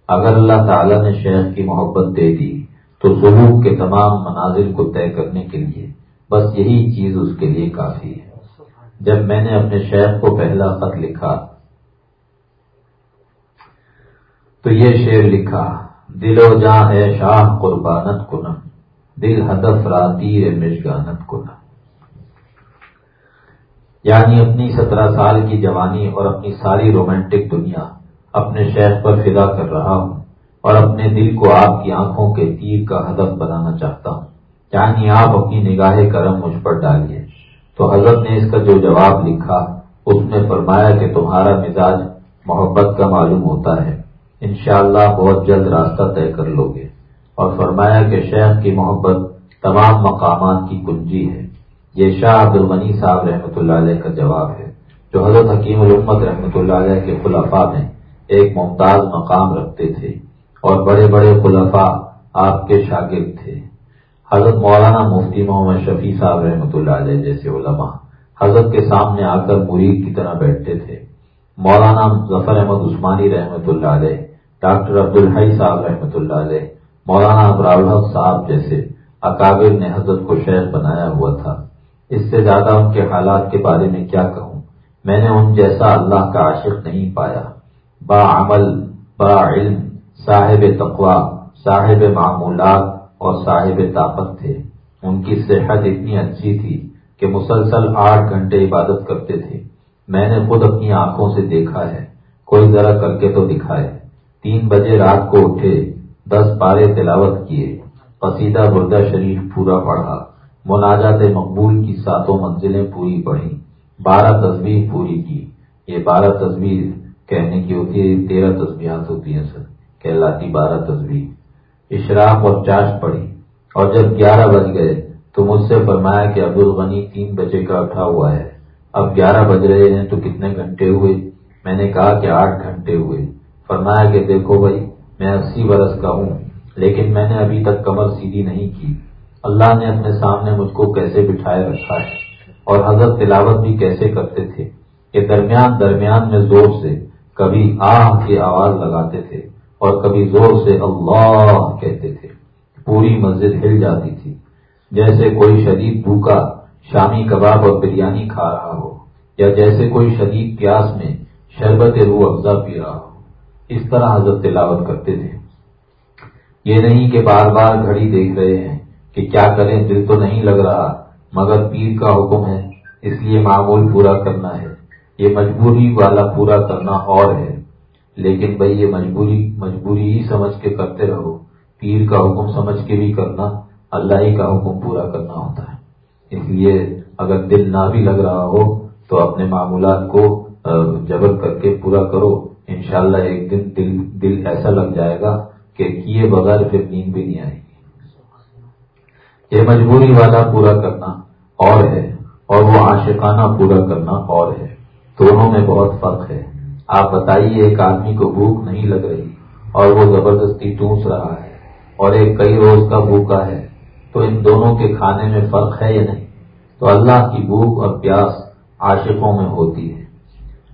اگر اللہ تعالیٰ نے شہد کی محبت دے دی تو سلوک کے تمام مناظر کو طے کرنے کے لیے بس یہی چیز اس کے لیے کافی ہے۔ جب میں نے اپنے شہر کو پہلا خط لکھا تو یہ شعر لکھا، دل و جاں ہے شاہ قربانت کنم دل ہدف راتی مشگانت کنم یعنی اپنی سترہ سال کی جوانی اور اپنی ساری رومانٹک دنیا اپنے شہر پر فدا کر رہا ہوں اور اپنے دل کو آپ کی آنکھوں کے تیر کا ہدف بنانا چاہتا ہوں۔ یعنی آپ اپنی نگاہ کرم مجھ پر ڈالیے۔ تو حضرت نے اس کا جو جواب لکھا، اس میں فرمایا کہ تمہارا مزاج محبت کا معلوم ہوتا ہے۔ انشاءاللہ بہت جلد راستہ طے کر لو گے۔ اور فرمایا کہ شیخ کی محبت تمام مقامات کی کنجی ہے۔ یہ شاہ عبد الغنی صاحب رحمۃ اللہ علیہ کا جواب ہے، جو حضرت حکیم الامت رحمۃ اللہ علیہ کے خلافہ میں ایک ممتاز مقام رکھتے تھے اور بڑے بڑے خلافہ آپ کے شاگرد تھے۔ حضرت مولانا مفتی محمد شفیع صاحب رحمۃ اللہ علیہ جیسے علماء حضرت کے سامنے آ کر مرید کی طرح بیٹھتے تھے۔ مولانا ظفر احمد عثمانی رحمۃ اللہ علیہ ڈاکٹر عبد الحی صاحب رحمۃ اللہ علیہ، مولانا ابرالحق صاحب جیسے اکابر نے حضرت کو شہر بنایا ہوا تھا۔ اس سے زیادہ ان کے حالات کے بارے میں کیا کہوں؟ میں نے ان جیسا اللہ کا عاشق نہیں پایا۔ با عمل، با علم، صاحب تقوا صاحب معمولات اور صاحب طاقت تھے۔ ان کی صحت اتنی اچھی تھی کہ مسلسل آٹھ گھنٹے عبادت کرتے تھے۔ میں نے خود اپنی آنکھوں سے دیکھا ہے۔ کوئی ذرا کر کے تو دکھائے۔ تین بجے رات کو اٹھے، دس پارے تلاوت کیے، قصیدہ بردہ شریف پورا پڑھا، مناجات مقبول کی ساتوں منزلیں پوری پڑھی بارہ تصویر پوری کی۔ یہ بارہ تصویر کہنے کی ہوتی ہے، تیرہ تصویرات ہوتی ہیں سر، کہلاتی بارہ تصویر اشراق اور چاش پڑی اور جب گیارہ بج گئے تو مجھ سے فرمایا کہ عبد الغنی تین بجے کا اٹھا ہوا ہے۔ اب گیارہ بج رہے ہیں تو کتنے گھنٹے ہوئے؟ میں نے کہا کہ آٹھ گھنٹے ہوئے۔ فرمایا کہ دیکھو بھائی، میں اسی برس کا ہوں، لیکن میں نے ابھی تک کمر سیدھی نہیں کی۔ اللہ نے اپنے سامنے مجھ کو کیسے بٹھائے رکھا ہے؟ اور حضرت تلاوت بھی کیسے کرتے تھے؟ کہ درمیان درمیان میں زور سے کبھی آہ کی آواز لگاتے تھے اور کبھی زور سے اللہ کہتے تھے۔ پوری مسجد ہل جاتی تھی۔ جیسے کوئی شدید بھوکا شامی کباب اور بریانی کھا رہا ہو، یا جیسے کوئی شدید پیاس میں شربت روح افزا پی رہا ہو۔ اس طرح حضرت تلاوت کرتے تھے۔ یہ نہیں کہ بار بار گھڑی دیکھ رہے ہیں کہ کیا کریں، دل تو نہیں لگ رہا، مگر پیر کا حکم ہے۔ اس لیے معمول پورا کرنا ہے۔ یہ مجبوری والا پورا کرنا اور ہے۔ لیکن بھائی، یہ مجبوری مجبوری ہی سمجھ کے کرتے رہو۔ پیر کا حکم سمجھ کے بھی کرنا، اللہ ہی کا حکم پورا کرنا ہوتا ہے۔ اس لیے اگر دل نہ بھی لگ رہا ہو تو اپنے معمولات کو جبر کر کے پورا کرو۔ انشاءاللہ ایک دن دل دل ایسا لگ جائے گا کہ کیے بغیر پھر نیند بھی نہیں آئے گی۔ یہ مجبوری والا پورا کرنا اور ہے اور وہ عاشقانہ پورا کرنا اور ہے۔ دونوں میں بہت فرق ہے۔ آپ بتائیے، ایک آدمی کو بھوک نہیں لگ رہی اور وہ زبردستی ٹوس رہا ہے اور ایک کئی روز کا بھوکا ہے، تو ان دونوں کے کھانے میں فرق ہے یا نہیں؟ تو اللہ کی بھوک اور پیاس عاشقوں میں ہوتی ہے۔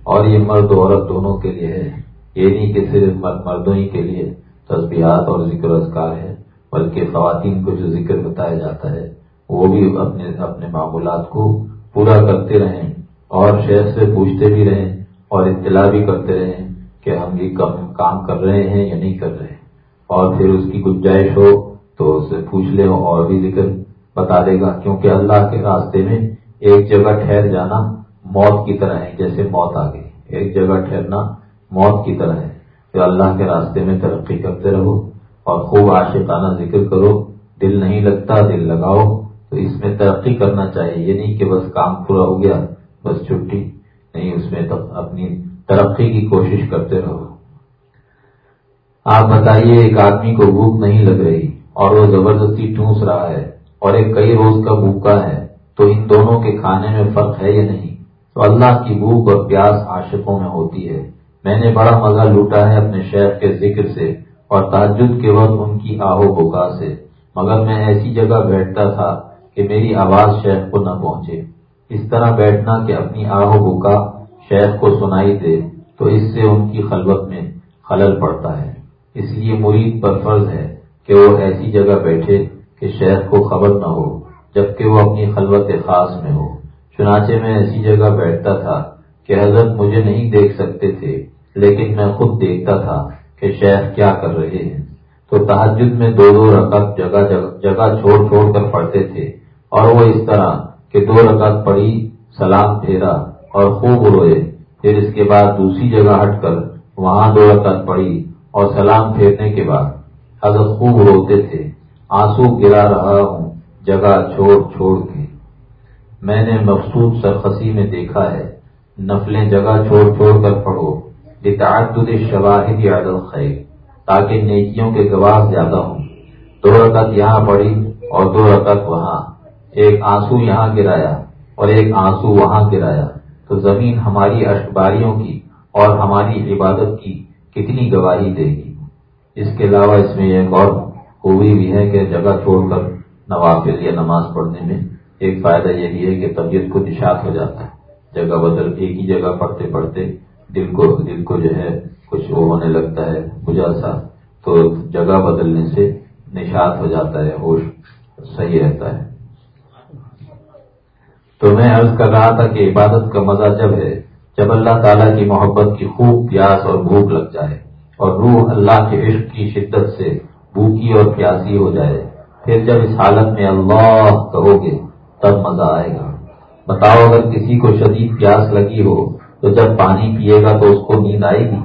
اور یہ مرد عورت دونوں کے لیے ہے۔ یہ نہیں کہ صرف مردوں ہی کے لیے تصبیہات اور ذکر اذکار ہے بلکہ خواتین کو جو ذکر بتایا جاتا ہے، وہ بھی اپنے اپنے معمولات کو پورا کرتے رہیں اور شہر سے پوچھتے بھی رہیں اور اطلاع بھی کرتے رہے کہ ہم یہ کام کر رہے ہیں یا نہیں کر رہے۔ اور پھر اس کی گنجائش ہو تو اسے پوچھ لے اور بھی ذکر بتا دے گا، کیونکہ اللہ کے راستے میں ایک جگہ ٹھہر جانا موت کی طرح ہے، جیسے موت آ گئی۔ ایک جگہ ٹھہرنا موت کی طرح ہے۔ تو اللہ کے راستے میں ترقی کرتے رہو اور خوب عاشقانہ ذکر کرو۔ دل نہیں لگتا، دل لگاؤ۔ تو اس میں ترقی کرنا چاہیے، یہ نہیں کہ بس کام پورا ہو گیا، بس چھٹی۔ نہیں، اس میں اپنی ترقی کی کوشش کرتے رہو۔ آپ بتائیے، ایک آدمی کو بھوک نہیں لگ رہی اور وہ زبردستی ٹھونس رہا ہے اور ایک کئی روز کا بھوکا ہے، تو ان دونوں کے کھانے میں فرق ہے یا نہیں؟ تو اللہ کی بھوک اور پیاس عاشقوں میں ہوتی ہے۔ میں نے بڑا مزہ لوٹا ہے اپنے شہر کے ذکر سے اور تعجد کے وقت ان کی آہو بکا سے۔ مگر میں ایسی جگہ بیٹھتا تھا کہ میری آواز شہر کو نہ پہنچے۔ اس طرح بیٹھنا کہ اپنی آہو بکا شیخ کو سنائی دے تو اس سے ان کی خلوت میں خلل پڑتا ہے۔ اس لیے مرید پر فرض ہے کہ وہ ایسی جگہ بیٹھے کہ شیخ کو خبر نہ ہو، جبکہ وہ اپنی خلوت خاص میں ہو۔ چنانچہ میں ایسی جگہ بیٹھتا تھا کہ حضرت مجھے نہیں دیکھ سکتے تھے، لیکن میں خود دیکھتا تھا کہ شیخ کیا کر رہے ہیں۔ تو تحجد میں دو دو رقط جگہ جگہ چھوڑ چھوڑ کر پڑھتے تھے، اور وہ اس طرح کہ دو رکعت پڑھی، سلام پھیرا اور خوب روئے۔ پھر اس کے بعد دوسری جگہ ہٹ کر وہاں دو رکعت پڑھی اور سلام پھیرنے کے بعد حضرت خوب روتے تھے۔ آنسو گرا رہا ہوں، جگہ چھوڑ چھوڑ کے۔ میں نے مخصوص سرخسی میں دیکھا ہے۔ نفلیں جگہ چھوڑ چھوڑ کر پڑھو۔ لتعدد شواہد عدل خیر تاکہ نیکیوں کے گواہ زیادہ ہوں۔ دو رکعت یہاں پڑھی اور دو رکعت وہاں۔ ایک آنسو یہاں گرایا اور ایک آنسو وہاں گرایا۔ تو زمین ہماری اشباریوں کی اور ہماری عبادت کی کتنی گواہی دے گی؟ اس کے علاوہ اس میں ایک اور خوبی بھی ہے کہ جگہ چھوڑ کر نوافل یا نماز پڑھنے میں ایک فائدہ یہ بھی ہے کہ طبیعت کو نشاط ہو جاتا ہے۔ جگہ بدل، ایک ہی جگہ پڑھتے پڑھتے دل کو دل کو جو ہے کچھ وہ ہونے لگتا ہے بجاسا تو جگہ بدلنے سے نشاط ہو جاتا ہے، ہوش صحیح رہتا ہے۔ تو میں عرض کر رہا تھا کہ عبادت کا مزہ جب ہے، جب اللہ تعالیٰ کی محبت کی خوب پیاس اور بھوک لگ جائے اور روح اللہ کے عشق کی شدت سے بھوکی اور پیاسی ہو جائے، پھر جب اس حالت میں اللہ کہو گے تب مزہ آئے گا۔ بتاؤ اگر کسی کو شدید پیاس لگی ہو تو جب پانی پیے گا تو اس کو نیند آئے گی۔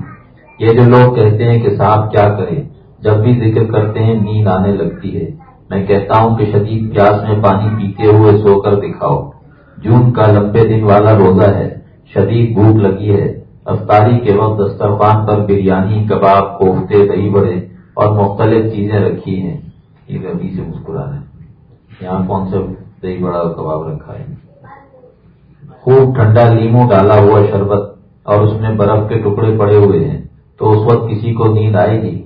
یہ جو لوگ کہتے ہیں کہ صاحب کیا کریں، جب بھی ذکر کرتے ہیں نیند آنے لگتی ہے۔ میں کہتا ہوں کہ شدید پیاس میں پانی پیتے ہوئے سو کر دکھاؤ۔ جون کا لمبے دن والا روزہ ہے۔ شدید بھوک لگی ہے۔ افطاری کے وقت دسترخوان پر بریانی، کباب، کوفتے، دہی بڑے اور مختلف چیزیں رکھی ہیں۔ یہ ابھی سے مسکرا یہاں کون سا دہی بڑا کباب رکھا ہے۔ خوب ٹھنڈا لیمو ڈالا ہوا شربت اور اس میں برف کے ٹکڑے پڑے ہوئے ہیں۔ تو اس وقت کسی کو نیند آئے گی۔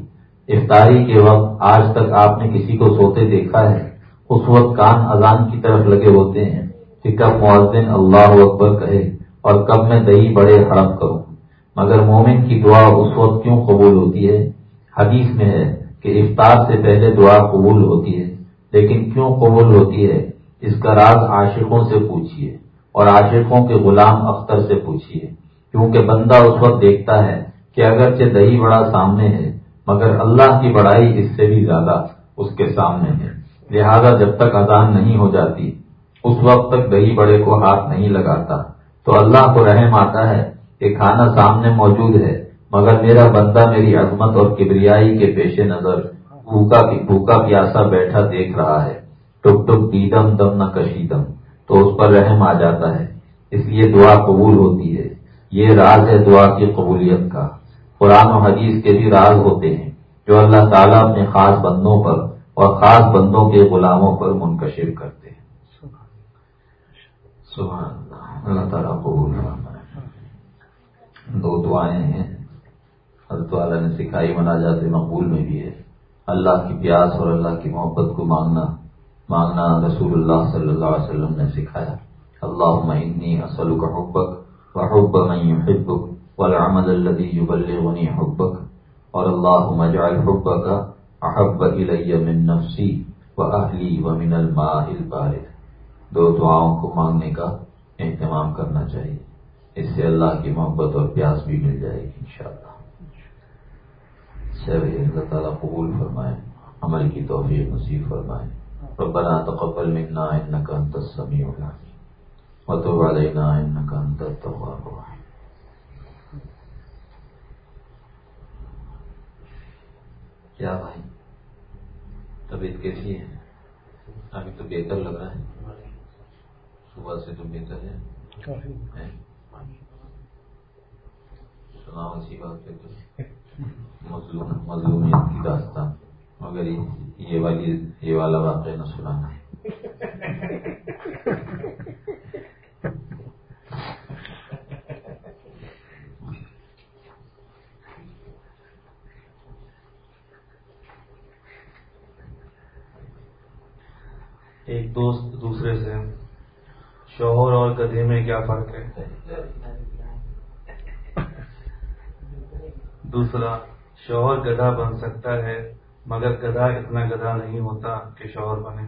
افطاری کے وقت آج تک آپ نے کسی کو سوتے دیکھا ہے۔ اس وقت کان اذان کی طرف لگے ہوتے ہیں کہ کب معذن اللہ اکبر کہے اور کب میں دہی بڑے ہڑپ کروں۔ مگر مومن کی دعا اس وقت کیوں قبول ہوتی ہے؟ حدیث میں ہے کہ افطار سے پہلے دعا قبول ہوتی ہے، لیکن کیوں قبول ہوتی ہے؟ اس کا راز عاشقوں سے پوچھیے اور عاشقوں کے غلام اختر سے پوچھیے کیونکہ بندہ اس وقت دیکھتا ہے کہ اگرچہ دہی بڑا سامنے ہے، مگر اللہ کی بڑائی اس سے بھی زیادہ اس کے سامنے ہے۔ لہذا جب تک اذان نہیں ہو جاتی، اس وقت تک دہی بڑے کو ہاتھ نہیں لگاتا۔ تو اللہ کو رحم آتا ہے کہ کھانا سامنے موجود ہے، مگر میرا بندہ میری عظمت اور کبریائی کے پیش نظر بھوکا پیاسا بیٹھا دیکھ رہا ہے۔ ٹک ٹک دیدم دم نہ کشیدم تو اس پر رحم آ جاتا ہے۔ اس لیے دعا قبول ہوتی ہے۔ یہ راز ہے دعا کی قبولیت کا۔ قرآن و حدیث کے بھی راز ہوتے ہیں، جو اللہ تعالیٰ اپنے خاص بندوں پر اور خاص بندوں کے غلاموں پر منکشر کرتے ہیں۔ سبحان اللہ۔ تعالیٰ قبول دو دعائیں ہیں۔ حضرت والا نے سکھائی منا جاتے مقبول میں بھی ہے۔ اللہ کی پیاس اور اللہ کی محبت کو مانگنا مانگنا رسول اللہ صلی اللہ علیہ وسلم نے سکھایا۔ اللہ انی اصل کا حبک و من يحبك والعمل الذي يبلغني حبك اور اللہ مجعل حبك احب الی من نفسی واہلی ومن الماء البارد۔ دو دعاؤں کو مانگنے کا اہتمام کرنا چاہیے۔ اس سے اللہ کی محبت اور پیاس بھی مل جائے گی انشاءاللہ۔ شاء اللہ تعالیٰ قبول فرمائے۔ عمل کی توفیق نصیب فرمائے۔ ربنا تقبل منا انك انت السميع العليم. وتب علينا انك انت التواب الرحيم. کیا بھائی؟ طبیعت کیسی ہے؟ ابھی تو بہتر لگ رہا ہے۔ صبح سے تو بہتر ہے۔ سنا اسی بات پہ تو۔ مظلوم مظلومیت کی داستان۔ مگر یہ والی یہ والا واقعہ نہ سنانا ایک دوست دوسرے سے، شوہر اور گدھے میں کیا فرق ہے؟ دوسرا، شوہر گدھا بن سکتا ہے مگر گدھا اتنا گدھا نہیں ہوتا کہ شوہر بنے۔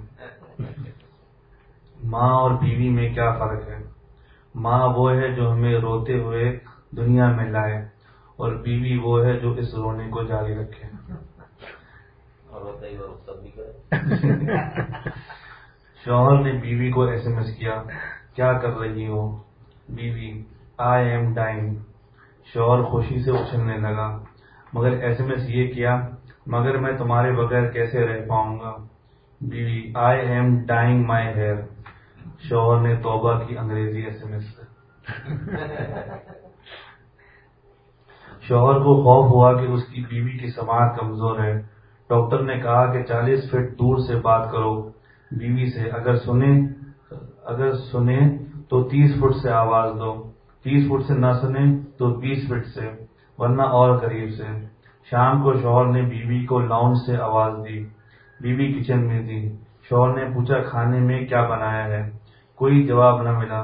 ماں اور بیوی میں کیا فرق ہے؟ ماں وہ ہے جو ہمیں روتے ہوئے دنیا میں لائے اور بیوی وہ ہے جو اس رونے کو جاری رکھے۔ شوہر نے بیوی کو ایس ایم ایس کیا کیا کر رہی ہو بیوی؟ آئی ایم ڈائنگ شوہر خوشی سے اچھلنے لگا مگر ایس ایم ایس یہ کیا مگر میں تمہارے بغیر کیسے رہ پاؤں گا؟ بیوی I am dying my dear شوہر نے توبہ کی انگریزی ایس ایم ایس شوہر کو خوف ہوا کہ اس کی بیوی کی سماعت کمزور ہے۔ ڈاکٹر نے کہا کہ چالیس فٹ دور سے بات کرو۔ بیوی سے اگر سنیں اگر سنیں تو تیس فٹ سے آواز دو۔ تیس فٹ سے نہ سنیں تو بیس فٹ سے ورنہ اور قریب سے۔ شام کو شوہر نے بیوی کو لاؤنڈ سے آواز دی۔ بیوی کچن میں تھی۔ شوہر نے پوچھا، کھانے میں کیا بنایا ہے؟ کوئی جواب نہ ملا۔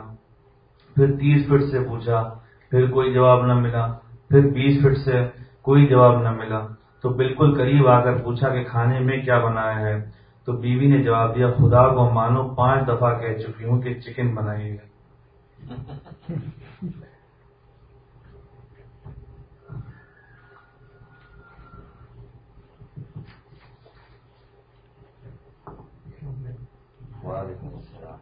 پھر تیس فٹ سے پوچھا، پھر کوئی جواب نہ ملا۔ پھر بیس فٹ سے کوئی جواب نہ ملا۔ تو بالکل قریب آ کر پوچھا کہ کھانے میں کیا بنایا ہے؟ تو بیوی نے جواب دیا، خدا کو مانو، پانچ دفعہ کہہ چکی ہوں کہ چکن بنائیے گا وعلیکم السلام.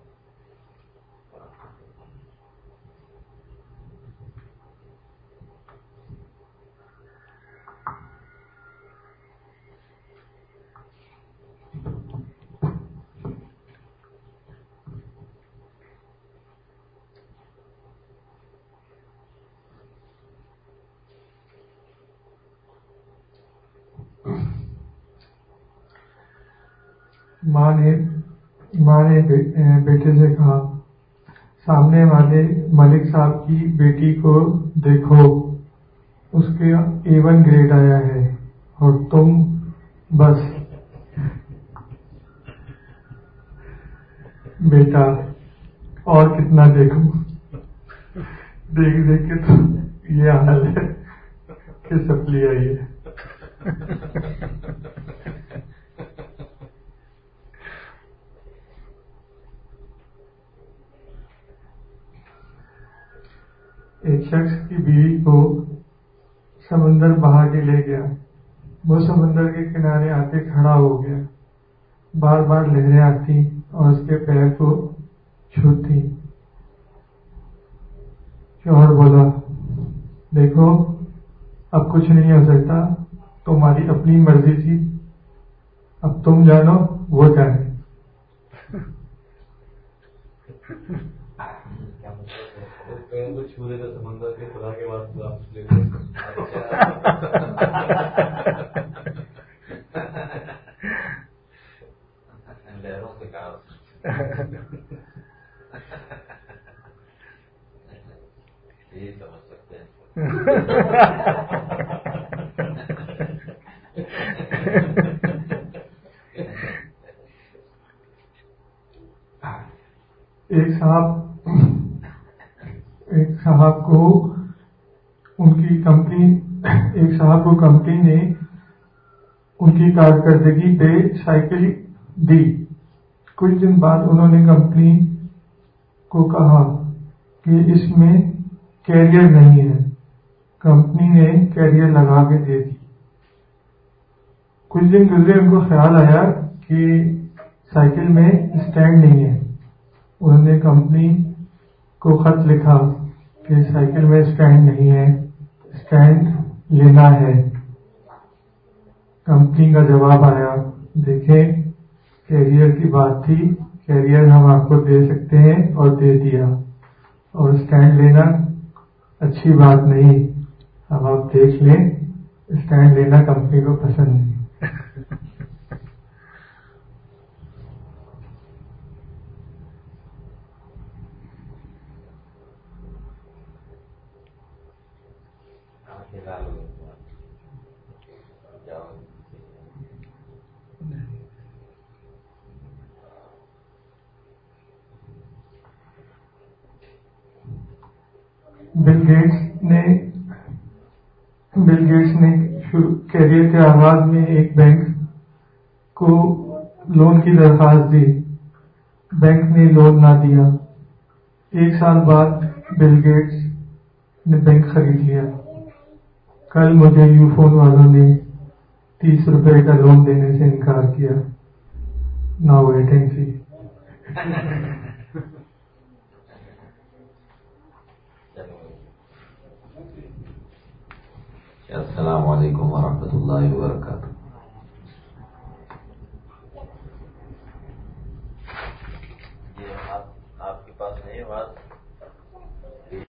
ماں نے ماں نے بیٹے سے کہا، سامنے والے ملک صاحب کی بیٹی کو دیکھو، اس کے اے ون گریڈ آیا ہے، اور تم بس بیٹا، اور کتنا دیکھو۔ دیکھ دیکھ کے تو یہ حال ہے کہ سپلی آئی ہے ایک شخص کی بیوی کو سمندر بہا کے لے گیا۔ وہ سمندر کے کنارے آ کے کھڑا ہو گیا۔ بار بار لہریں آتی اور اس کے پیر کو چھوتی۔ شوہر بولا، دیکھو، اب کچھ نہیں ہو سکتا۔ تمہاری اپنی مرضی تھی۔ اب تم جانو وہ جانے چھو دیتا سمندر کے خدا کے بعد لہروں سے کہا یہ سمجھ سکتے ایک صاحب صاحب کو ان کی کمپنی، ایک صاحب کو کمپنی نے ان کی کارکردگی پہ سائیکل دی۔ کچھ دن بعد انہوں نے کمپنی کو کہا کہ اس میں کیریئر نہیں ہے۔ کمپنی نے کیریئر لگا کے دے دی۔ کچھ دن گزرے ان کو خیال آیا کہ سائیکل میں اسٹینڈ نہیں ہے۔ انہوں نے کمپنی کو خط لکھا۔ کہ سائیکل میں اسٹینڈ نہیں ہے اسٹینڈ لینا ہے۔ کمپنی کا جواب آیا، دیکھیں، کیریئر کی بات تھی، کیریئر ہم آپ کو دے سکتے ہیں اور دے دیا۔ اور اسٹینڈ لینا اچھی بات نہیں، اب آپ دیکھ لیں اسٹینڈ لینا کمپنی کو پسند نہیں۔ بل گیٹس نے بل گیٹس نے کیریئر کے آغاز میں ایک بینک کو لون کی درخواست دی۔ بینک نے لون نہ دیا۔ ایک سال بعد بل گیٹس نے بینک خرید لیا۔ کل مجھے یو فون والوں نے تیس روپے کا لون دینے سے انکار کیا۔ نہ ویٹنگ سی السلام علیکم ورحمۃ اللہ وبرکاتہ۔ یہ آپ آپ کے پاس نہیں بات؟